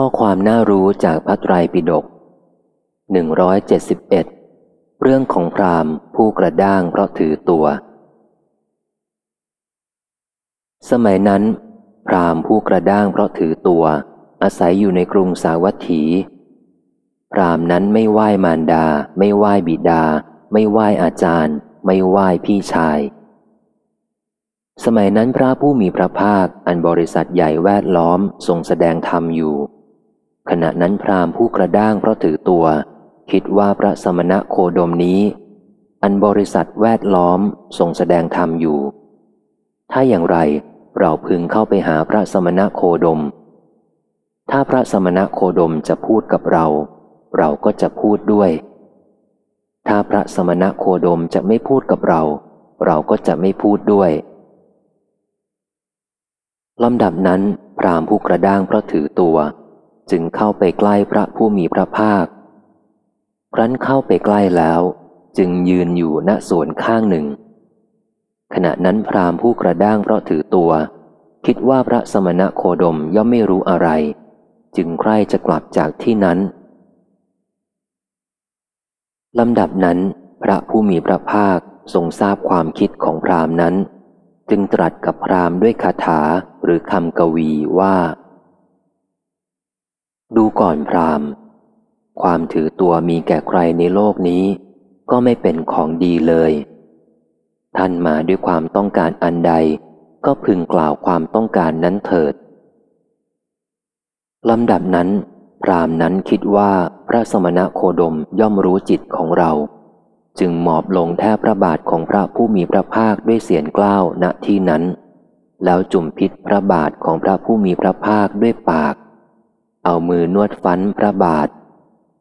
ข้อความน่ารู้จากพระไตรปิฎก171 เรื่องของพราหมณ์ผู้กระด้างเพราะถือตัว สมัยนั้น พราหมณ์ผู้กระด้างเพราะถือตัว อาศัยอยู่ในกรุงสาวัตถี พราหมณ์นั้นไม่ไหว้มารดา ไม่ไหว้บิดา ไม่ไหว้อาจารย์ ไม่ไหว้พี่ชาย สมัยนั้นพระผู้มีพระภาคอันบริษัทใหญ่แวดล้อมทรงแสดงธรรมอยู่ ขณะนั้นพราหมณ์ผู้กระด้างเพราะถือตัว คิดว่าพระสมณะโคดมนี้ อันบริษัทแวดล้อมทรงแสดงธรรมอยู่ ถ้าอย่างไรเราพึงเข้าไปหาพระสมณะโคดม ถ้าพระสมณะโคดมจะพูดกับเรา เราก็จะพูดด้วย ถ้าพระสมณะโคดมจะไม่พูดกับเรา เราก็จะไม่พูดด้วยลำดับนั้นพรามผู้กระด้างเพราะถือตัว จึงเข้าไปใกล้พระผู้มีพระภาค ครั้นเข้าไปใกล้แล้ว จึงยืนอยู่ณส่วนข้างหนึ่ง ขณะนั้นพรามผู้กระด้างเพราะถือตัว คิดว่าพระสมณะโคดมย่อมไม่รู้อะไร จึงใคร่จะกลับจากที่นั้นลำดับนั้น พระผู้มีพระภาคทรงทราบความคิดของพรามนั้น จึงตรัสกับพราหมณ์ด้วยคาถาหรือคำกวีว่า ดูก่อนพราหมณ์ความถือตัวมีแก่ใครในโลกนี้ ก็ไม่เป็นของดีเลย ท่านมาด้วยความต้องการอันใด ก็พึงกล่าวความต้องการนั้นเถิดลำดับนั้น พรามนั้นคิดว่าพระสมณะโคดมย่อมรู้จิตของเรา จึงหมอบลงแทบพระบาทของพระผู้มีพระภาคด้วยเสียงกล้าวณที่นั้น แล้วจุ่มพิษพระบาทของพระผู้มีพระภาคด้วยปาก เอามือนวดฟันพระบาท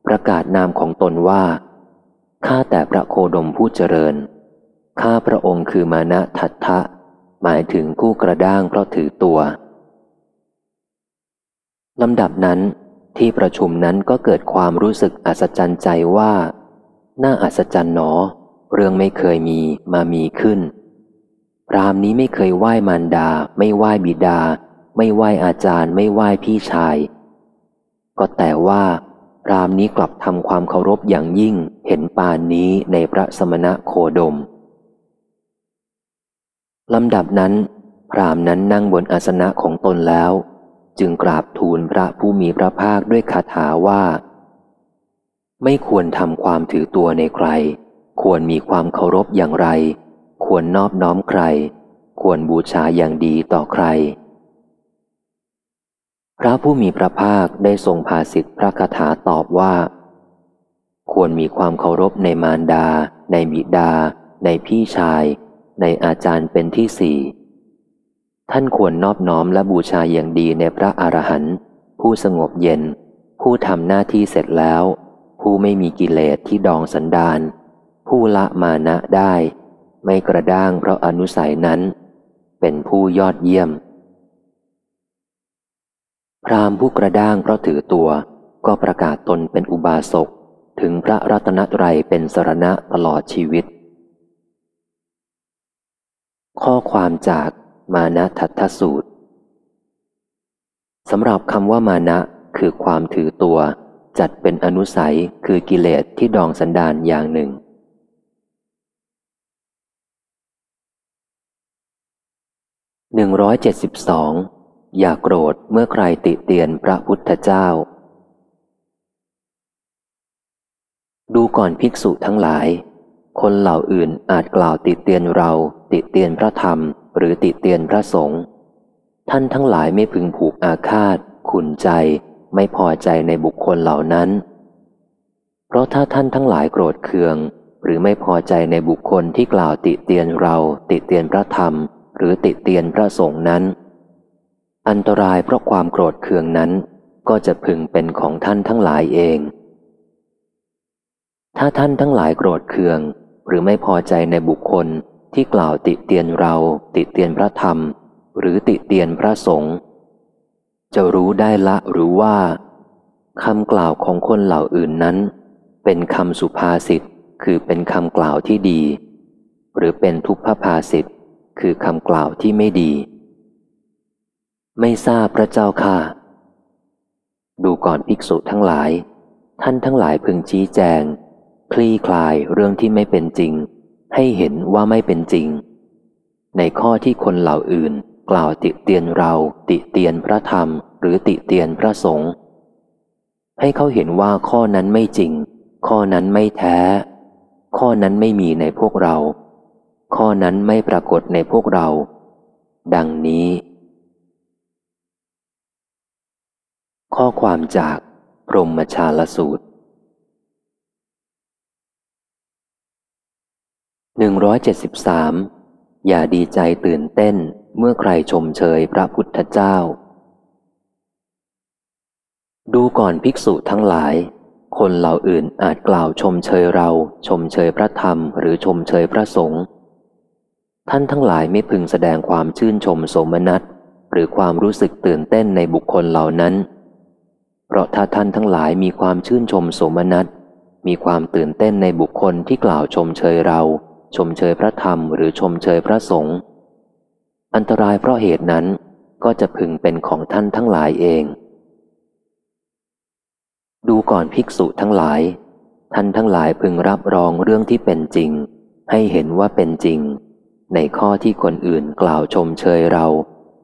ประกาศนามของตนว่า ข้าแต่พระโคดมผู้เจริญ ข้าพระองค์คือมานะทัตทะ หมายถึงผู้กระด้างเพราะถือตัวลำดับนั้นที่ประชุมนั้นก็เกิดความรู้สึกอัศจรรย์ใจว่า น่าอัศจรรย์หนอ เรื่องไม่เคยมีมามีขึ้น พรามนี้ไม่เคยไหว้มารดา ไม่ไหว้บิดา ไม่ไหว้อาจารย์ ไม่ไหว้พี่ชาย ก็แต่ว่าพรามนี้กลับทำความเคารพอย่างยิ่งเห็นปานนี้ในพระสมณะโคดมลำดับนั้น พรามนั้นนั่งบนอาสนะของตนแล้ว จึงกราบทูลพระผู้มีพระภาคด้วยคาถาว่า ไม่ควรทำความถือตัวในใคร ควรมีความเคารพอย่างไร ควรนอบน้อมใคร ควรบูชาอย่างดีต่อใคร พระผู้มีพระภาคได้ทรงภาสิทธิพระคาถาตอบว่า ควรมีความเคารพในมารดา ในบิดา ในพี่ชาย ในอาจารย์เป็นที่สี่ท่านควรนอบน้อมและบูชาอย่างดีในพระอรหันต์ผู้สงบเย็น ผู้ทำหน้าที่เสร็จแล้ว ผู้ไม่มีกิเลสที่ดองสันดาน ผู้ละมานะได้ ไม่กระด้างเพราะอนุสัยนั้น เป็นผู้ยอดเยี่ยม พรามผู้กระด้างเพราะถือตัว ก็ประกาศตนเป็นอุบาสก ถึงพระรัตนตรัยเป็นสรณะตลอดชีวิต ข้อความจากมานะทัตสูตรสำหรับคำว่ามานะคือความถือตัว จัดเป็นอนุสัยคือกิเลสที่ดองสันดานอย่างหนึ่งหนึ่งร้ อย่าโกรธเมื่อใครติเตียนพระพุทธเจ้า ดูก่อนภิกษุทั้งหลาย คนเหล่าอื่นอาจกล่าวติเตียนเรา ติเตียนพระธรรม หรือติเตียนพระสงฆ์ท่านทั้งหลายไม่พึงผูกอาฆาต ขุนใจ ไม่พอใจในบุคคลเหล่านั้น เพราะถ้าท่านทั้งหลายโกรธเคือง หรือไม่พอใจในบุคคลที่กล่าวติเตียนเรา ติเตียนพระธรรม หรือติเตียนพระสงฆ์นั้น อันตรายเพราะความโกรธเคืองนั้น ก็จะพึงเป็นของท่านทั้งหลายเอง ถ้าท่านทั้งหลายโกรธเคือง หรือไม่พอใจในบุคคลที่กล่าวติเตียนเรา ติเตียนพระธรรม หรือติเตียนพระสงฆ์จะรู้ได้ละหรือว่าคำกล่าวของคนเหล่าอื่นนั้น เป็นคำสุภาษิตคือเป็นคำกล่าวที่ดี หรือเป็นทุพภาษิตคือคำกล่าวที่ไม่ดี ไม่ทราบพระเจ้าค่ะ ดูก่อนภิกษุทั้งหลาย ท่านทั้งหลายพึงชี้แจง คลี่คลายเรื่องที่ไม่เป็นจริง ให้เห็นว่าไม่เป็นจริง ในข้อที่คนเหล่าอื่น กล่าวติเตียนเรา ติเตียนพระธรรม หรือติเตียนพระสงฆ์ให้เขาเห็นว่าข้อนั้นไม่จริง ข้อนั้นไม่แท้ ข้อนั้นไม่มีในพวกเรา ข้อนั้นไม่ปรากฏในพวกเรา ดังนี้ ข้อความจากพรหมชาลสูตร 173 อย่าดีใจตื่นเต้นเมื่อใครชมเชยพระพุทธเจ้า ดูก่อนภิกษุทั้งหลาย คนเหล่าอื่นอาจกล่าวชมเชยเรา ชมเชยพระธรรม หรือชมเชยพระสงฆ์ ท่านทั้งหลายไม่พึงแสดงความชื่นชมสมนัตหรือความรู้สึกตื่นเต้นในบุคคลเหล่านั้น ราะถ้าท่านทั้งหลายมีความชื่นชมสมนัตมีความตื่นเต้นในบุคคลที่กล่าวชมเชยเรา ชมเชยพระธรรมหรือชมเชยพระสงฆ์อันตรายเพราะเหตุนั้นก็จะพึงเป็นของท่านทั้งหลายเอง ดูก่อนภิกษุทั้งหลาย ท่านทั้งหลายพึงรับรองเรื่องที่เป็นจริง ให้เห็นว่าเป็นจริง ในข้อที่คนอื่นกล่าวชมเชยเรา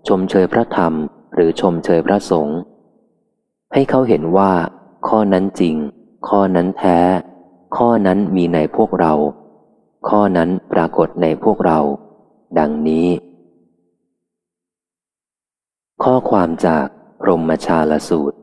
ชมเชยพระธรรมหรือชมเชยพระสงฆ์ ให้เขาเห็นว่า ข้อนั้นจริง ข้อนั้นแท้ ข้อนั้นมีในพวกเรา ข้อนั้นปรากฏในพวกเรา ดังนี้ ข้อความจากพรมชาลสูตร